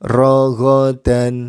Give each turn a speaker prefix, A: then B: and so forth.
A: raghadan